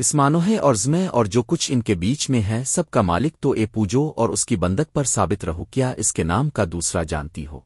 اسمانوہے اور زمے اور جو کچھ ان کے بیچ میں ہے سب کا مالک تو اے پوجو اور اس کی بندک پر ثابت رہو، کیا اس کے نام کا دوسرا جانتی ہو؟